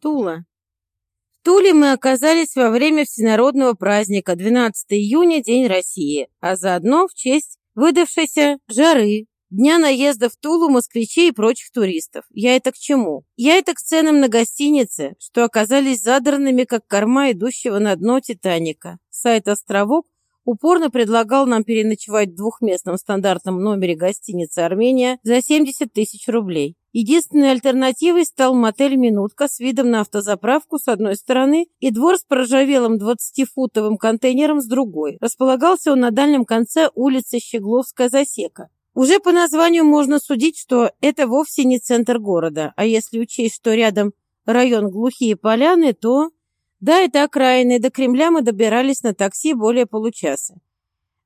Тула. В Туле мы оказались во время всенародного праздника 12 июня, День России, а заодно в честь выдавшейся жары, дня наезда в Тулу москвичей и прочих туристов. Я это к чему? Я это к ценам на гостинице, что оказались задранными, как корма идущего на дно Титаника. Сайт «Островок» упорно предлагал нам переночевать в двухместном стандартном номере гостиницы «Армения» за 70 тысяч рублей. Единственной альтернативой стал мотель «Минутка» с видом на автозаправку с одной стороны и двор с проржавелым 20-футовым контейнером с другой. Располагался он на дальнем конце улицы Щегловская засека. Уже по названию можно судить, что это вовсе не центр города, а если учесть, что рядом район Глухие Поляны, то... Да, это окраины, до Кремля мы добирались на такси более получаса.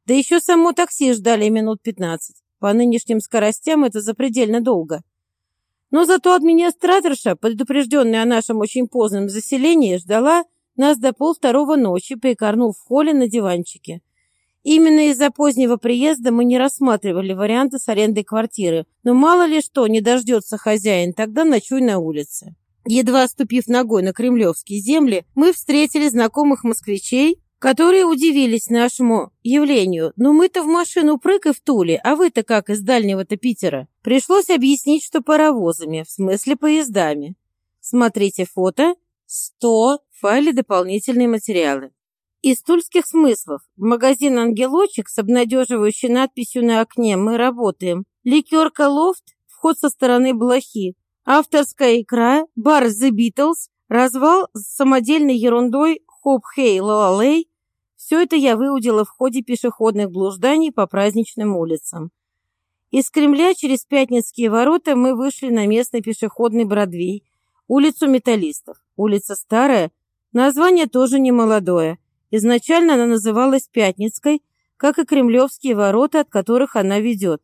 Да еще само такси ждали минут 15. По нынешним скоростям это запредельно долго. Но зато администраторша, предупрежденная о нашем очень позднем заселении, ждала нас до полвторого ночи, прикорнув в холле на диванчике. Именно из-за позднего приезда мы не рассматривали варианты с арендой квартиры, но мало ли что, не дождется хозяин, тогда ночуй на улице. Едва ступив ногой на кремлевские земли, мы встретили знакомых москвичей, которые удивились нашему явлению. «Ну мы-то в машину прыг и в Туле, а вы-то как из дальнего-то Питера?» Пришлось объяснить, что паровозами, в смысле поездами. Смотрите фото 100 в дополнительные материалы. Из тульских смыслов. Магазин «Ангелочек» с обнадеживающей надписью на окне «Мы работаем». Ликерка «Лофт», вход со стороны Блохи. Авторская икра, бар «The Beatles», развал с самодельной ерундой «Хоп Хей Лалалей», все это я выудила в ходе пешеходных блужданий по праздничным улицам. Из Кремля через Пятницкие ворота мы вышли на местный пешеходный Бродвей, улицу металлистов. Улица старая, название тоже не молодое. Изначально она называлась Пятницкой, как и Кремлевские ворота, от которых она ведет.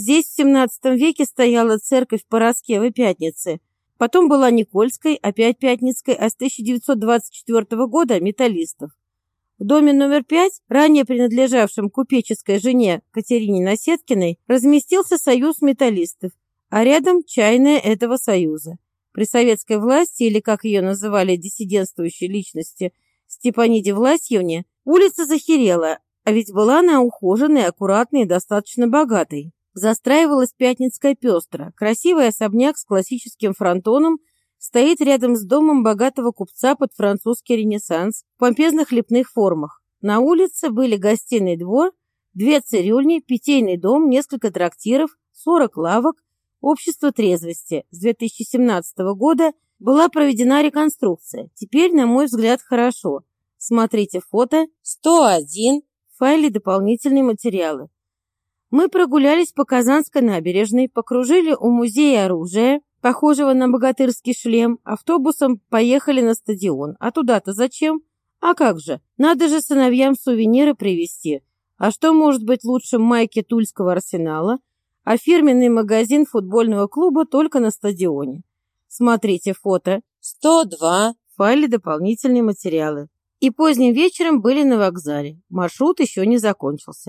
Здесь в XVII веке стояла церковь Пороскевой Пятницы. Потом была Никольской, опять Пятницкой, а с 1924 года – металлистов. В доме номер пять, ранее принадлежавшем купеческой жене Катерине Насеткиной, разместился союз металлистов, а рядом чайная этого союза. При советской власти, или как ее называли диссидентствующие личности, Степаниде Власьевне, улица захерела, а ведь была она ухоженной, аккуратной и достаточно богатой. Застраивалась Пятницкая пестро, красивый особняк с классическим фронтоном стоит рядом с домом богатого купца под французский ренессанс в помпезных лепных формах. На улице были гостиный двор, две цирюльни, питейный дом, несколько трактиров, 40 лавок, общество трезвости. С 2017 года была проведена реконструкция. Теперь, на мой взгляд, хорошо. Смотрите фото 101 в файле дополнительные материалы. Мы прогулялись по Казанской набережной, покружили у музея оружия, похожего на богатырский шлем, автобусом поехали на стадион. А туда-то зачем? А как же, надо же сыновьям сувениры привезти. А что может быть лучше майки Тульского арсенала, а фирменный магазин футбольного клуба только на стадионе? Смотрите фото 102 в файле дополнительные материалы. И поздним вечером были на вокзале. Маршрут еще не закончился.